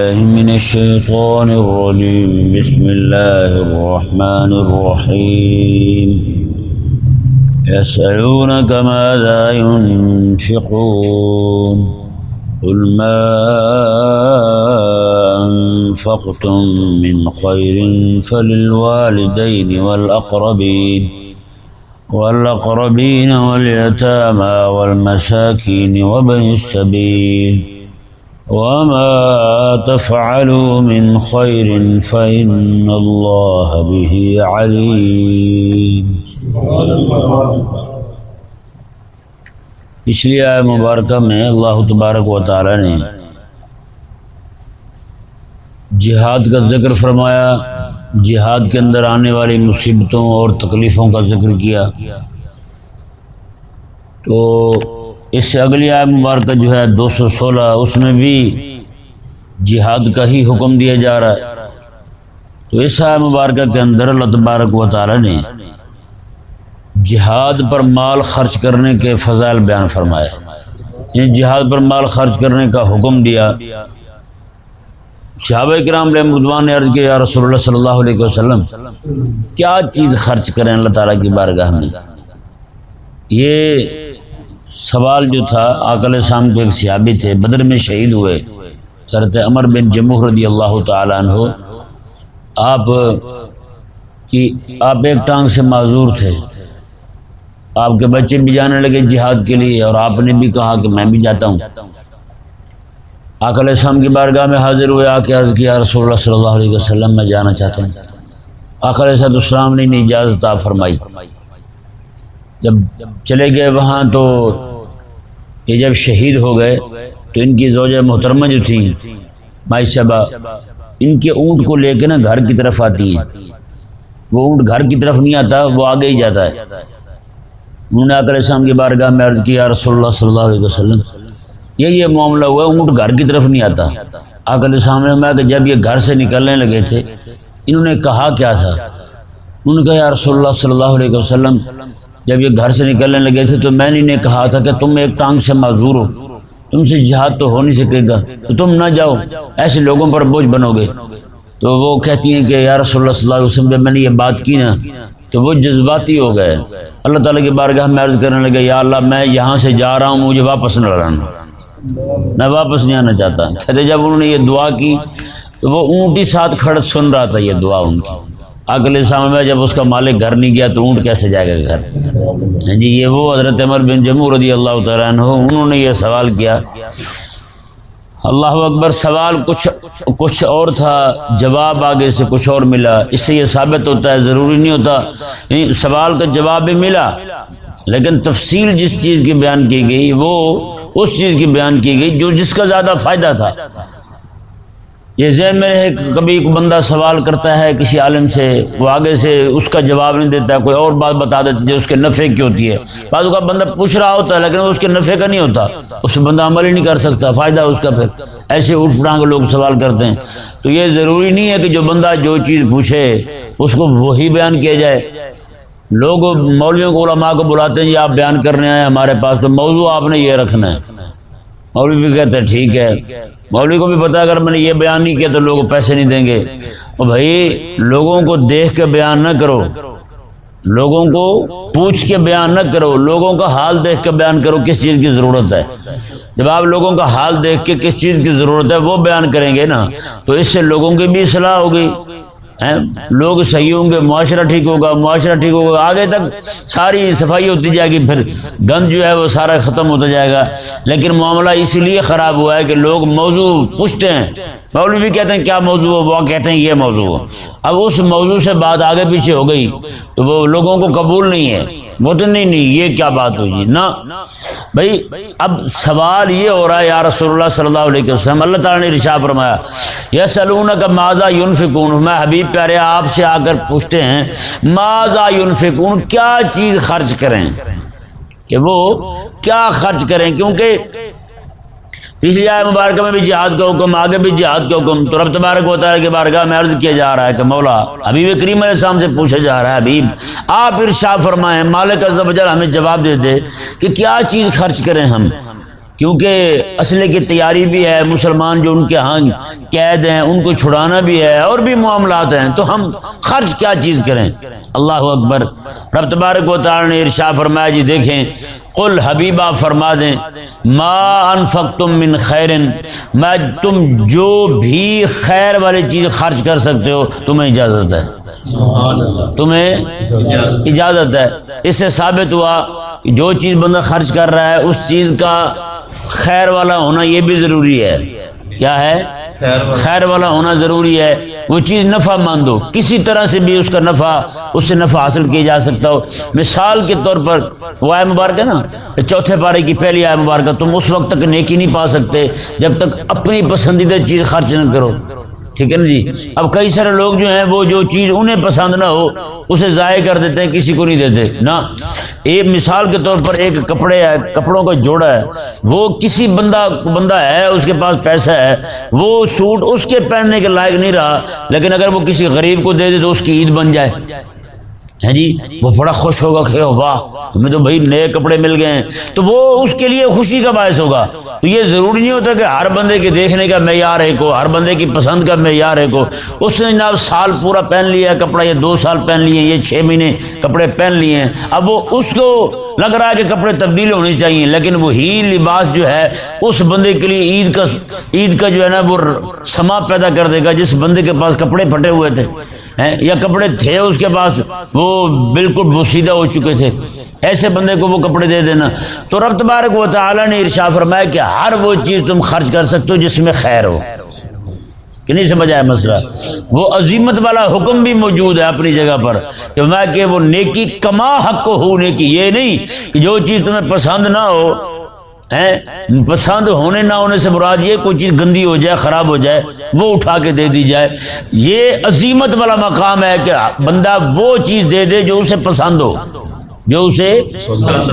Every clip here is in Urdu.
من الشيطان الرجيم. بسم الله الرحمن الرحيم. يسألونك ماذا ينفقون؟ قل ما أنفقتم من خير فللوالدين والأقربين. والأقربين واليتامى والمساكين وبن السبيل. وما تفعلوا من خير فإن الله به عليم۔ اس لیے آئے مبارکہ میں اللہ تبارک و تعالی نے جہاد کا ذکر فرمایا، جہاد کے اندر آنے والی مصیبتوں اور تکلیفوں کا ذکر کیا۔ تو اس سے اگلی آئے مبارکہ جو ہے دو سو سولہ، اس میں بھی جہاد کا ہی حکم دیا جا رہا ہے۔ تو اس آئے مبارکہ کے اندر اللہ تبارک و تعالی نے جہاد پر مال خرچ کرنے کے فضائل بیان فرمائے۔ یعنی جہاد پر مال خرچ کرنے کا حکم دیا۔ صحابہ کرام علیہ مدوان نے عرض کیا، یا رسول اللہ صلی اللہ علیہ وسلم، کیا چیز خرچ کریں اللہ تعالیٰ کی بارگاہ میں؟ یہ سوال جو تھا آکل شام کے ایک سیابی تھے، بدر میں شہید ہوئے۔ حضرت عمر بن جمع رضی اللہ تعالیٰ عنہ۔ آپ کی، آپ ایک ٹانگ سے معذور تھے۔ آپ کے بچے بھی جانے لگے جہاد کے لیے اور آپ نے بھی کہا کہ میں بھی جاتا ہوں۔ آکل شام کی بارگاہ میں حاضر ہوئے، آ کے عرض کیا رسول اللہ صلی اللہ علیہ وسلم، میں جانا چاہتا ہوں۔ آکل صاحب السلام نے اجازت آپ فرمائی۔ جب چلے گئے وہاں تو یہ جب شہید ہو گئے تو ان کی زوجہ محترمہ جو تھیں، مائی صاحبہ ان کے اونٹ کو لے کے نا گھر کی طرف آتی ہیں۔ وہ اونٹ گھر کی طرف نہیں آتا، وہ آگے ہی جاتا ہے۔ انہوں نے آ کر اسلام کی بارگاہ میں عرض کیا، رسول اللہ صلی اللہ علیہ وسلم، یہ یہ معاملہ ہوا، اونٹ گھر کی طرف نہیں آتا۔ آ کر سامنے میں کہ جب یہ گھر سے نکلنے لگے تھے، انہوں نے کہا کیا تھا؟ انہوں نے کہا، یا رسول اللہ صلی اللہ علیہ وسلم جب یہ گھر سے نکلنے لگے تھے تو میں نے کہا تھا کہ تم ایک ٹانگ سے معذور ہو۔ تم سے جہاد تو ہو نہیں سکے گا۔ تو تم نہ جاؤ، ایسے لوگوں پر بوجھ بنو گے۔ تو وہ کہتی ہیں کہ یا رسول اللہ صلی اللہ علیہ وسلم، جب میں نے یہ بات کی نا، تو وہ جذباتی ہو گئے۔ اللہ تعالیٰ کی بارگاہ میں عرض کرنے لگے، یا اللہ، میں یہاں سے جا رہا ہوں، مجھے واپس نہ لانا۔ میں واپس نہیں آنا چاہتا۔ کہتے جب انہوں نے یہ دعا کی، تو وہ اونٹی ساتھ کھڑ سن رہا تھا، یہ دعا ان کی۔ اگلے سامنے میں جب اس کا مالک گھر نہیں گیا تو اونٹ کیسے جائے گا گھر؟ ہاں جی یہ وہ حضرت عمر بن جمہور رضی اللہ تعالیٰ عنہ، انہوں نے یہ سوال کیا۔ اللہ اکبر، سوال کچھ کچھ اور تھا، جواب آگے سے کچھ اور ملا۔ اس سے یہ ثابت ہوتا ہے، ضروری نہیں ہوتا۔ یعنی سوال کا جواب بھی ملا، لیکن تفصیل جس چیز کی بیان کی گئی، وہ اس چیز کی بیان کی گئی جو جس کا زیادہ فائدہ تھا۔ یہ ذہن میں ہے کہ کبھی ایک بندہ سوال کرتا ہے کسی عالم سے، وہ آگے سے اس کا جواب نہیں دیتا، کوئی اور بات بتا دیتا جو اس کے نفع کی ہوتی ہے۔ بعض کا بندہ پوچھ رہا ہوتا ہے، لیکن اس کے نفع کا نہیں ہوتا۔ اس میں بندہ عمل ہی نہیں کر سکتا، فائدہ اس کا پھر۔ ایسے اٹھ پڑا لوگ سوال کرتے ہیں۔ تو یہ ضروری نہیں ہے کہ جو بندہ جو چیز پوچھے، اس کو وہی بیان کیا جائے۔ لوگ مولویوں کو علماء کو بلاتے ہیں، یہ آپ بیان کرنے آئے ہمارے پاس تو موضوع آپ نے یہ رکھنا ہے۔ مولوی بھی کہتے ہیں ٹھیک ہے۔ مولوی کو بھی پتا اگر میں نے یہ بیان نہیں کیا تو لوگ پیسے نہیں دیں گے۔ اور بھائی، لوگوں کو دیکھ کے بیان نہ کرو۔ لوگوں کو پوچھ کے بیان نہ کرو۔ لوگوں کا حال دیکھ کے بیان کرو کس چیز کی ضرورت ہے۔ جب آپ لوگوں کا حال دیکھ کے کس چیز کی ضرورت ہے وہ بیان کریں گے نا، تو اس سے لوگوں کی بھی اصلاح ہوگی۔ لوگ صحیح ہوں گے، معاشرہ ٹھیک ہوگا، معاشرہ ٹھیک ہوگا، آگے تک ساری صفائی ہوتی جائے گی، پھر گند جو ہے وہ سارا ختم ہوتا جائے گا۔ لیکن معاملہ اسی لیے خراب ہوا ہے کہ لوگ موضوع پوچھتے ہیں۔ مولوی بھی کہتے ہیں، کیا موضوع ہو وہ کہتے ہیں، یہ موضوع ہو اب اس موضوع سے بات آگے پیچھے ہو گئی تو وہ لوگوں کو قبول نہیں ہے۔ وہ تو نہیں نہیں یہ کیا بات ہوئی؟ نہ، بھائی، اب سوال یہ ہو رہا ہے، یا رسول اللہ صلی اللہ علیہ وسلم، اللہ تعالیٰ نے رشا فرمایا یہ سلون کا ماضا یون فکون میں حبیب پیارے آپ سے آ کر پوچھتے ہیں ماضا یون فکون کیا چیز خرچ کریں؟ کہ وہ کیا خرچ کریں؟ کیونکہ پچھلی آئے مبارکہ میں بھی جہاد کا حکم، آگے بھی جہاد کا حکم۔ تو رب تبارک ہوتا ہے کہ بارگاہ میں عرض کیا جا رہا ہے کہ مولا حبیب کریم علیہ السلام سے پوچھا جا رہا ہے، حبیب، آپ ارشاد فرمائیں، مالک عز ہمیں جواب دے دے کہ کیا چیز خرچ کریں ہم؟ کیونکہ اسلحے کی تیاری بھی ہے، مسلمان جو ان کے ہاں قید ہیں، ان کو چھڑانا بھی ہے، اور بھی معاملات ہیں، تو ہم خرچ کیا چیز کریں؟ اللہ اکبر۔ رب تبارک و تعالی نے ارشا فرمایا جی دیکھیں قل حبیبہ فرما دیں ما انفق تم من خیرن میں تم جو بھی خیر والی چیز خرچ کر سکتے ہو تمہیں اجازت ہے۔ تمہیں اجازت۔ ہے۔ اس سے ثابت ہوا جو چیز بندہ خرچ کر رہا ہے اس چیز کا خیر والا ہونا یہ بھی ضروری ہے۔ کیا ہے؟ خیر والا. ہونا ضروری ہے۔ وہ چیز نفع مند ہو۔ کسی طرح سے بھی اس کا نفع، اس سے نفع حاصل کیا جا سکتا ہو۔ مثال کے طور پر، وہ آئے مبارک ہے نا؟ چوتھے پارے کی پہلی آئے مبارکہ تم اس وقت تک نیکی نہیں پا سکتے جب تک اپنی پسندیدہ چیز خرچ نہ کرو۔ ٹھیک ہے نا جی؟ اب کئی سارے لوگ جو ہیں وہ جو چیز انہیں پسند نہ ہو، اسے ضائع کر دیتے ہیں، کسی کو نہیں دیتے، نہ؟ ایک مثال کے طور پر ایک کپڑے ہے، کپڑوں کا جوڑا ہے، وہ کسی بندہ بندہ ہے، اس کے پاس پیسہ ہے، وہ سوٹ اس کے پہننے کے لائق نہیں رہا، لیکن اگر وہ کسی غریب کو دے دے تو اس کی عید بن جائے۔ ہے جی؟ وہ بڑا خوش ہوگا کہ واہ تمہیں تو بھائی نئے کپڑے مل گئے ہیں۔ تو وہ اس کے لیے خوشی کا باعث ہوگا۔ تو یہ ضروری نہیں ہوتا کہ ہر بندے کے دیکھنے کا معیار ہے کو ہر بندے کی پسند کا معیار ہے کو اس نے جناب سال پورا پہن لیا ہے کپڑا یہ دو سال پہن لیے یہ چھ مہینے کپڑے پہن لیے ہیں۔ اب وہ اس کو لگ رہا ہے کہ کپڑے تبدیل ہونے چاہیے، لیکن وہی لباس جو ہے، اس بندے کے لیے عید کا عید کا جو ہے نا، وہ سما پیدا کر دے گا، جس بندے کے پاس کپڑے پھٹے ہوئے تھے۔ یا کپڑے تھے اس کے پاس، وہ بالکل بوسیدہ ہو چکے تھے۔ ایسے بندے کو وہ کپڑے دے دینا۔ تو رب تبارک و تعالیٰ نے ارشا فرمایا کہ ہر وہ چیز تم خرچ کر سکتے ہو جس میں خیر ہو۔ کہ نہیں سمجھ آیا مسئلہ؟ وہ عظیمت والا حکم بھی موجود ہے اپنی جگہ پر کہ میں کہ وہ نیکی کما حق ہو، نیکی یہ نہیں کہ جو چیز تمہیں پسند نہ ہو پسند ہونے نہ ہونے سے مراد یہ کوئی چیز گندی ہو جائے، خراب ہو جائے، وہ اٹھا کے دے دی جائے۔ یہ عظیمت والا مقام ہے کہ بندہ وہ چیز دے دے جو اسے پسند ہو۔ جو اسے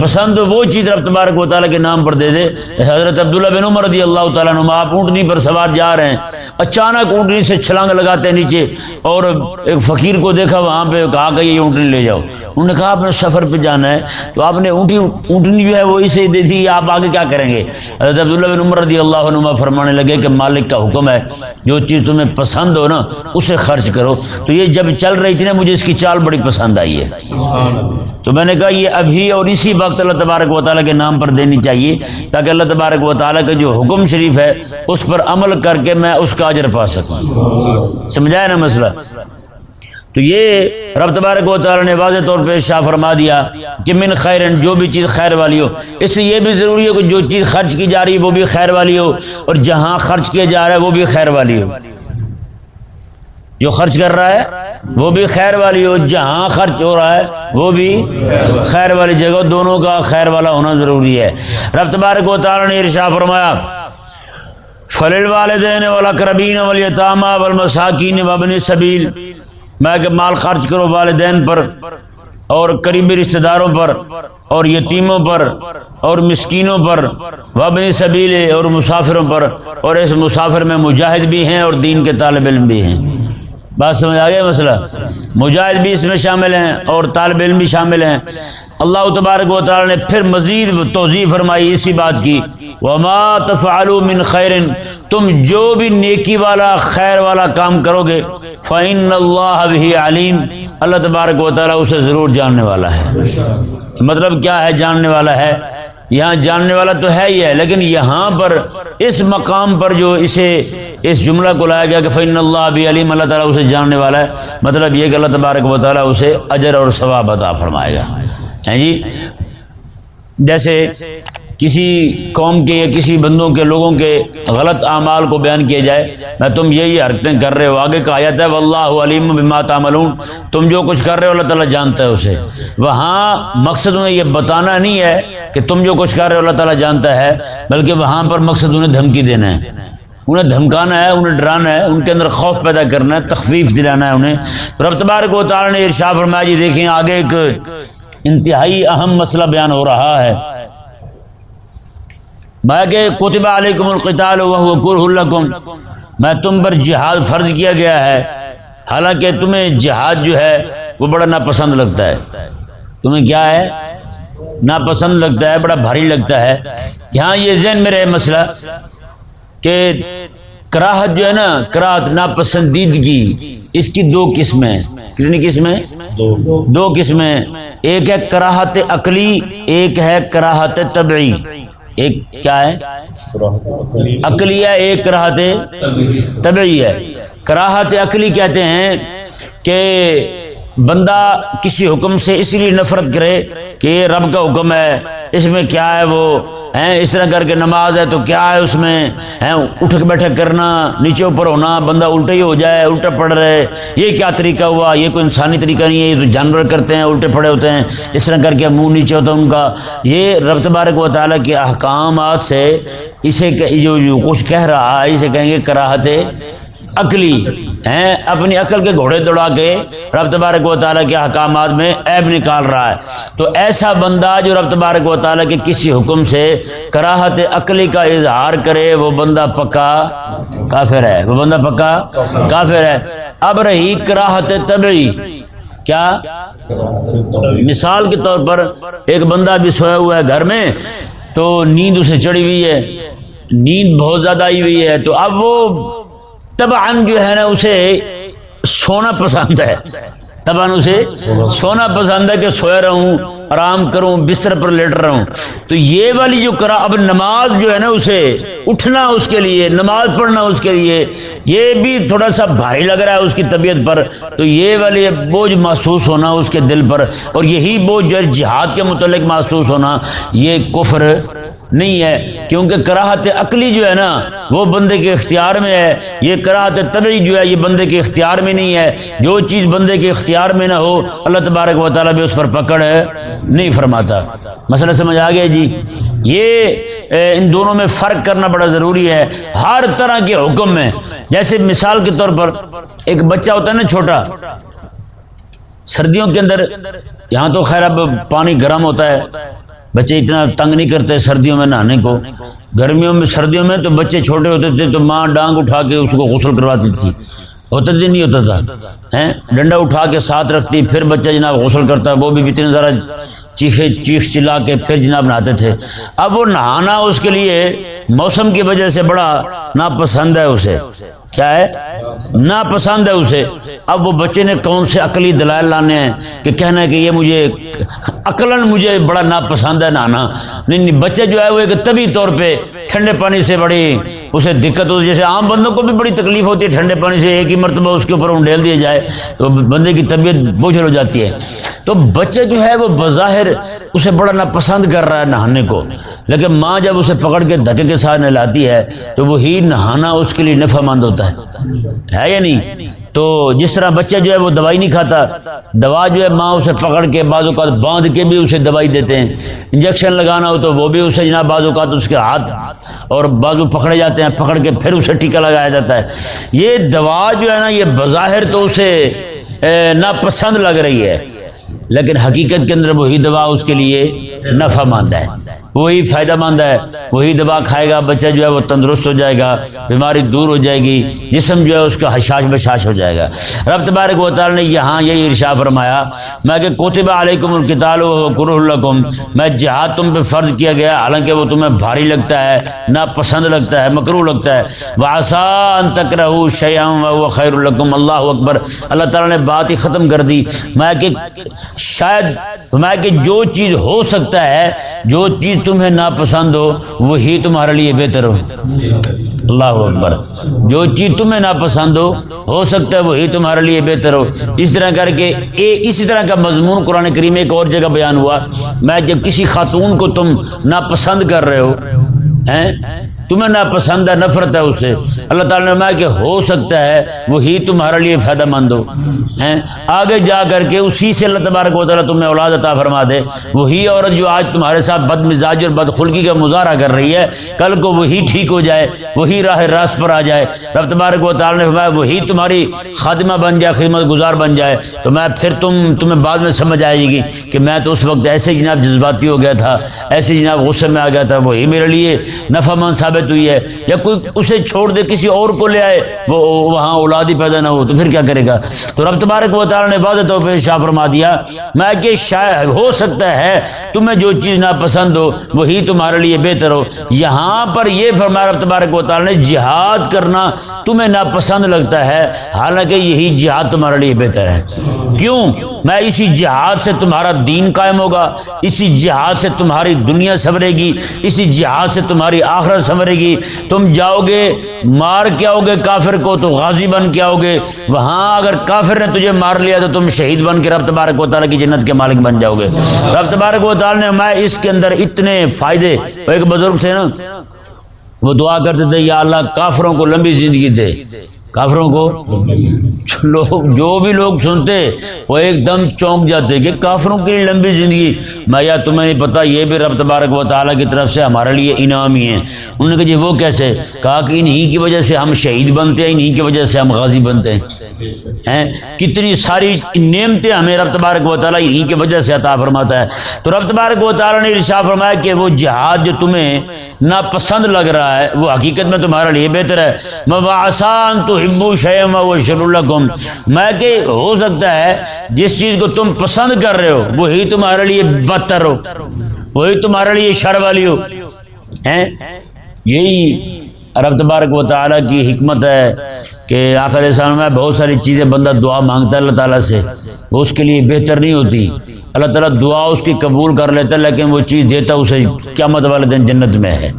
پسند وہ چیز رب تبارک و تعالیٰ کے نام پر دے دے۔ حضرت عبداللہ بن عمر رضی اللہ تعالیٰ نما آپ اونٹنی پر سوار جا رہے ہیں۔ اچانک اونٹنی سے چھلانگ لگاتے ہیں نیچے اور ایک فقیر کو دیکھا، وہاں پہ کہا کہ یہ اونٹنی لے جاؤ۔ انہوں نے کہا آپ نے سفر پہ جانا ہے، تو آپ نے اونٹی اونٹنی جو ہے وہ اسے دے دی، آپ آگے کیا کریں گے؟ حضرت عبداللہ بن عمر رضی اللہ عنہ فرمانے لگے کہ مالک کا حکم ہے، جو چیز تمہیں پسند ہو نا، اسے خرچ کرو۔ تو یہ جب چل رہی تھی نا، مجھے اس کی چال بڑی پسند آئی ہے۔ تو میں نے کہا، یہ ابھی اور اسی وقت اللہ تبارک و تعالیٰ کے نام پر دینی چاہیے، تاکہ اللہ تبارک و تعالیٰ کا جو حکم شریف ہے، اس پر عمل کر کے میں اس کا اجر پا سکوں۔ سمجھایا نا مسئلہ؟ تو یہ رب تبارک و تعالیٰ نے واضح طور پہ شاہ فرما دیا کہ من خیر جو بھی چیز خیر والی ہو۔ اس سے یہ بھی ضروری ہے کہ جو چیز خرچ کی جا رہی ہے وہ بھی خیر والی ہو اور جہاں خرچ کیا جا رہا ہے وہ بھی خیر والی ہو۔ جو خرچ کر رہا ہے وہ بھی خیر والی ہو، جہاں خرچ ہو رہا ہے وہ بھی خیر والی جگہ۔ دونوں کا خیر والا ہونا ضروری ہے۔ رب تبارک و تعالیٰ نے ارشا فرمایا فلل والدین والا کربین والیتامہ والمساکین وابن سبیل میں کہ مال خرچ کرو والدین پر اور قریبی رشتہ داروں پر اور یتیموں پر اور مسکینوں پر وابن سبیل اور مسافروں پر اور اس مسافر میں مجاہد بھی ہیں اور دین کے طالب علم بھی ہیں۔ بات سمجھ آ گیا مسئلہ؟ مجاہد بھی اس میں شامل ہیں اور طالب علم بھی شامل ہیں۔ اللہ تبارک و تعالی نے پھر مزید توضیع فرمائی، اسی بات کی۔ وما تفعلوا من خیر تم جو بھی نیکی والا، خیر والا کام کرو گے فعین اللہ بھی علیم اللہ تبارک و تعالیٰ اسے ضرور جاننے والا ہے۔ مطلب کیا ہے جاننے والا ہے؟ یہاں جاننے والا تو ہے ہی ہے، لیکن یہاں پر، اس مقام پر جو اسے، اس جملہ کو لایا گیا کہ فن اللہ ابھی علیم اللہ تعالیٰ اسے جاننے والا ہے۔ مطلب یہ کہ اللہ تبارک و تعالیٰ اسے اجر اور ثواب عطا فرمائے گا۔ ہیں جی؟ جیسے کسی قوم کے یا کسی بندوں کے لوگوں کے غلط اعمال کو بیان کیا جائے، میں تم یہی حرکتیں کر رہے ہو۔ آگے کہا جاتا ہے، واللہ علیم بما تعملون تم جو کچھ کر رہے ہو، اللہ تعالیٰ جانتا ہے اسے۔ وہاں مقصد انہیں یہ بتانا نہیں ہے کہ تم جو کچھ کر رہے ہو، اللہ تعالیٰ جانتا ہے، بلکہ وہاں پر مقصد انہیں دھمکی دینا ہے۔ انہیں دھمکانا ہے، انہیں ڈرانا ہے، ان کے اندر خوف پیدا کرنا ہے، تخفیف دلانا ہے انہیں۔ رب تبارک و تعالیٰ نے ارشا فرمایا جی دیکھیں آگے ایک انتہائی اہم مسئلہ بیان ہو رہا ہے۔ میں کہ کتبہ علیکم القتال القطال میں تم پر جہاد فرض کیا گیا ہے۔ حالانکہ تمہیں جہاد جو ہے وہ بڑا ناپسند لگتا ہے۔ تمہیں کیا ہے؟ ناپسند لگتا ہے، بڑا بھاری لگتا ہے۔ یہاں یہ ذہن میں رہے مسئلہ کہ کراہت جو ہے نا، کراہت ناپسندیدگی۔ اس کی دو قسمیں کتنی قسمیں دو قسمیں ایک ہے کراہت عقلی، ایک ہے کراہت طبعی۔ ایک کیا ہے؟ عقلی ہے، ایک کراہت طبعی ہے۔ کراہت عقلی کہتے ہیں کہ بندہ کسی حکم سے اس لیے نفرت کرے کہ یہ رب کا حکم ہے۔ اس میں کیا ہے وہ؟ اس طرح کر کے نماز ہے تو کیا ہے اس میں؟ اٹھک بیٹھک کرنا، نیچے اوپر ہونا، بندہ الٹا ہی ہو جائے، الٹا پڑ رہے یہ کیا طریقہ ہوا؟ یہ کوئی انسانی طریقہ نہیں ہے، یہ تو جانور کرتے ہیں، الٹے پڑے ہوتے ہیں۔ اس طرح کر کے منہ نیچے ہوتا ہے ان کا۔ یہ رب تبارک و تعالیٰ کے احکامات سے اسے جو کچھ کہہ رہا ہے، اسے کہیں گے کراہت عقلی ہیں؟ اپنی عقل کے گھوڑے دوڑا کے رب تبارک و تعالیٰ کے حکامات میں عیب نکال رہا ہے۔ تو ایسا بندہ جو رب تبارک و تعالیٰ کے کسی حکم سے کراہت عقلی کا اظہار کرے، وہ بندہ پکا کافر ہے۔ وہ بندہ پکا کافر ہے۔ اب رہی کراہت طبعی کیا؟ مثال کے طور پر ایک بندہ بھی سویا ہوا ہے گھر میں، تو نیند اسے چڑھی ہوئی ہے۔ نیند بہت زیادہ آئی ہوئی ہے۔ تو اب وہ تبان جو ہے نا اسے سونا پسند ہے۔ تبان اسے سونا پسند ہے کہ سویا رہوں، آرام کروں، بستر پر لیٹ رہا ہوں تو یہ والی جو کرا اب نماز جو ہے نا اسے اٹھنا اس کے لیے، نماز پڑھنا اس کے لیے، یہ بھی تھوڑا سا بھاری لگ رہا ہے اس کی طبیعت پر۔ تو یہ والی بوجھ محسوس ہونا اس کے دل پر، اور یہی بوجھ جو ہے جہاد کے متعلق محسوس ہونا، یہ کفر نہیں ہے، کیونکہ کراہت عقلی جو ہے نا، وہ بندے کے اختیار میں ہے۔ یہ کراہت طبعی جو ہے، یہ بندے کے اختیار میں نہیں ہے۔ جو چیز بندے کے اختیار میں نہ ہو، اللہ تبارک و تعالیٰ بھی اس پر پکڑ نہیں فرماتا۔ مسئلہ سمجھ آ گیا جی؟ یہ ان دونوں میں فرق کرنا بڑا ضروری ہے۔ ہر طرح کے حکم میں جیسے مثال کے طور پر، ایک بچہ ہوتا ہے نا چھوٹا، سردیوں کے اندر، یہاں تو خیر اب پانی گرم ہوتا ہے۔ بچے اتنا تنگ نہیں کرتے سردیوں میں نہانے کو۔ گرمیوں میں سردیوں میں تو بچے چھوٹے ہوتے تھے تو ماں ڈانگ اٹھا کے اس کو غسل کرواتی تھی۔ ہوتا تھی نہیں ہوتا تھا ڈنڈا اٹھا کے ساتھ رکھتی، پھر بچہ جناب غسل کرتا ہے وہ بھی اتنے ذرا چیخے چیخ چلا کے پھر جناب نہاتے تھے۔ اب وہ نہانا اس کے لیے موسم کی وجہ سے بڑا ناپسند ہے اسے۔ کیا ہے؟ ناپسند ہے اسے۔ اب وہ بچے نے کون سے عقلی دلائل لانے ہیں کہ کہنا ہے کہ یہ مجھے عقلاً مجھے بڑا ناپسند ہے نہانا۔ نہیں نہیں، بچے جو ہے وہ ایک طبی طور پہ ٹھنڈے پانی سے بڑی اسے دقت ہوتی جیسے عام بندوں کو بھی بڑی تکلیف ہوتی ہے ٹھنڈے پانی سے، ایک ہی مرتبہ اس کے اوپر انڈیل دیا جائے تو بندے کی طبیعت بوجھل ہو جاتی ہے۔ تو بچے جو ہے وہ بظاہر اسے بڑا ناپسند کر رہا ہے نہانے کو۔ لیکن ماں جب اسے پکڑ کے دھکے کے ساتھ نہلاتی ہے تو وہی نہانا اس کے لیے نفع مند ہوتا ہے۔ یا نہیں؟ تو جس طرح بچہ جو ہے وہ دوائی نہیں کھاتا، دوا جو ہے ماں اسے پکڑ کے بعض اوقات باندھ کے بھی اسے دوائی دیتے ہیں۔ انجیکشن لگانا ہو تو وہ بھی اسے جناب بعض اوقات اس کے ہاتھ اور بازو پکڑے جاتے ہیں، پکڑ کے پھر اسے ٹیکا لگایا جاتا ہے۔ یہ دوا جو ہے نا، یہ بظاہر تو اسے ناپسند لگ رہی ہے۔ لیکن حقیقت کے اندر وہی دوا اس کے لیے نفع ماندہ ہے۔ وہی فائدہ مند ہے، وہی دوا کھائے گا، بچہ جو ہے وہ تندرست ہو جائے گا، بیماری دور ہو جائے گی، جسم جو ہے اس کا حشاش بشاش ہو جائے گا۔ رب تبارک و تعالی نے یہاں یہی ارشا فرمایا، میں کہ کوتب علیکم الکتال القم میں جہاد تم پہ فرض کیا گیا، حالانکہ وہ تمہیں بھاری لگتا ہے نہ پسند لگتا ہے مکرو لگتا ہے۔ وہ آسان تک رہو شیام و خیر القم اللہ اکبر۔ اللہ تعالیٰ نے بات ہی ختم کر دی۔ میں کہ شاید، میں کہ جو چیز ہو سکتا ہے، جو چیز تمہیں ناپسند ہو، وہی تمہارے لیے بہتر ہو۔ اللہ اکبر۔ جو چیز تمہیں ناپسند ہو ہو سکتا ہے وہی تمہارے لیے بہتر ہو۔ اس طرح کر کے اسی طرح کا مضمون قرآن کریم ایک اور جگہ بیان ہوا۔ میں جب کسی خاتون کو تم ناپسند کر رہے ہو تمہیں ناپسند ہے نفرت ہے اس سے اللہ تعالیٰ نے کہ ہو سکتا ہے وہی تمہارے لیے فائدہ مند ہو۔ آگے جا کر کے اسی سے اللہ تبارک و تعالیٰ تمہیں اولاد عطا فرما دے۔ وہی عورت جو آج تمہارے ساتھ بد مزاج اور بد خلقی کا مظاہرہ کر رہی ہے، کل کو وہی ٹھیک ہو جائے، وہی راہ راست پر آ جائے۔ رب تبارک و تعالیٰ نے فرمایا وہی تمہاری خادمہ بن جائے، خدمت گزار بن جائے۔ تو میں پھر تم، تمہیں بعد میں سمجھ آئے گی کہ میں تو اس وقت ایسے جناب جذباتی ہو گیا تھا، ایسے جناب غصے میں آ گیا تھا، وہی میرے لیے نفع مند صاحب ثابت ہوئی ہے یا کوئی اسے چھوڑ دے، کسی اور کو لے آئے، وہ وہاں اولاد ہی پیدا نہ ہو، تو پھر کیا کرے گا؟ تو رب تبارک و تعالیٰ نے واضح طور پہ شاہ فرما دیا، میں کہ شاید ہو سکتا ہے تمہیں جو چیز ناپسند ہو، وہی تمہارے لیے بہتر ہو۔ یہاں پر یہ فرمایا رب تبارک و تعالیٰ نے، جہاد کرنا تمہیں ناپسند لگتا ہے، حالانکہ یہی جہاد تمہارے لیے بہتر ہے۔ کیوں؟ میں اسی جہاد سے تمہارا دین قائم ہوگا، اسی جہاد سے تمہاری دنیا سنورے گی، اسی جہاد سے تمہاری آخرت سنورے مرے گی۔ تم جاؤ گے، مار کے آؤ گے کافر کو، تو غازی بن کے آؤ گے۔ وہاں اگر کافر نے تجھے مار لیا تو تم شہید بن کے رب تبارک و تعالیٰ کی جنت کے مالک بن جاؤ گے۔ رب تبارک و تعالیٰ نے ہمارے اس کے اندر اتنے فائدے۔ ایک بزرگ تھے نا، وہ دعا کرتے تھے، یا اللہ کافروں کو لمبی زندگی دے۔ کافروں کو لوگ جو بھی لوگ سنتے، وہ ایک دم چونک جاتے کہ کافروں کے لیے لمبی زندگی۔ میں یا تمہیں نہیں پتا، یہ بھی رب تبارک و تعالیٰ کی طرف سے ہمارے لیے انعام ہی ہیں۔ انہوں نے کہا جی وہ کیسے؟ کہا کہ انہی کی وجہ سے ہم شہید بنتے ہیں، انہی کی وجہ سے ہم غازی بنتے ہیں۔ کتنی ساری نعمتیں ہمیں رب تبارک و تعالیٰ انہی کی وجہ سے عطا فرماتا ہے۔ تو رب تبارک و تعالیٰ نے ارشا فرمایا کہ وہ جہاد جو تمہیں ناپسند لگ رہا ہے، وہ حقیقت میں تمہارے لیے بہتر ہے۔ میں آسان تو ہبو شیم وہ شرالحم میں کہ ہو سکتا ہے، جس چیز کو تم پسند کر رہے ہو، وہی تمہارے لیے بدتر ہو۔ وہی تمہارے لیے شر والی ہو۔ یہی رب تبارک و تعالیٰ کی حکمت ہے کہ آخر سال میں بہت ساری چیزیں بندہ دعا مانگتا ہے اللہ تعالیٰ سے، وہ اس کے لیے بہتر نہیں ہوتی۔ اللہ تعالیٰ دعا اس کی قبول کر لیتا ہے، لیکن وہ چیز دیتا اسے کیا مت والے دن جنت میں ہے۔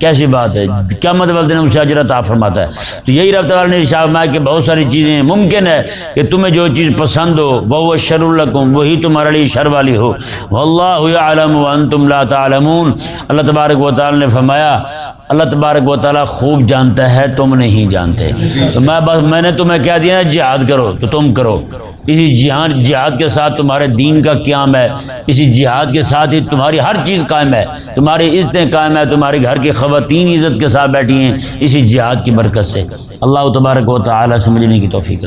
کیسی بات ہے؟ کیا مطلب دن اسے اجرت آپ فرماتا ہے؟ تو یہی رب تعالیٰ نے فرمایا کہ بہت ساری چیزیں ممکن ہے کہ تمہیں جو چیز پسند ہو وہ شر القم وہی تمہارے لیے شر والی ہو۔ اللہ عالم وانتم لا تعلمون۔ اللہ تبارک و تعالیٰ نے فرمایا، اللہ تبارک و تعالیٰ خوب جانتا ہے، تم نہیں جانتے۔ تو میں بس، میں نے تمہیں کہہ دیا، جہاد کرو، تو تم کرو۔ اسی جہاد جہاد کے ساتھ تمہارے دین کا قیام ہے۔ اسی جہاد کے ساتھ ہی تمہاری ہر چیز قائم ہے۔ تمہاری عزتیں قائم ہے تمہارے گھر کی خواتین عزت کے ساتھ بیٹھی ہیں، اسی جہاد کی برکت سے۔ اللہ تبارک و تعالی سمجھنے کی توفیق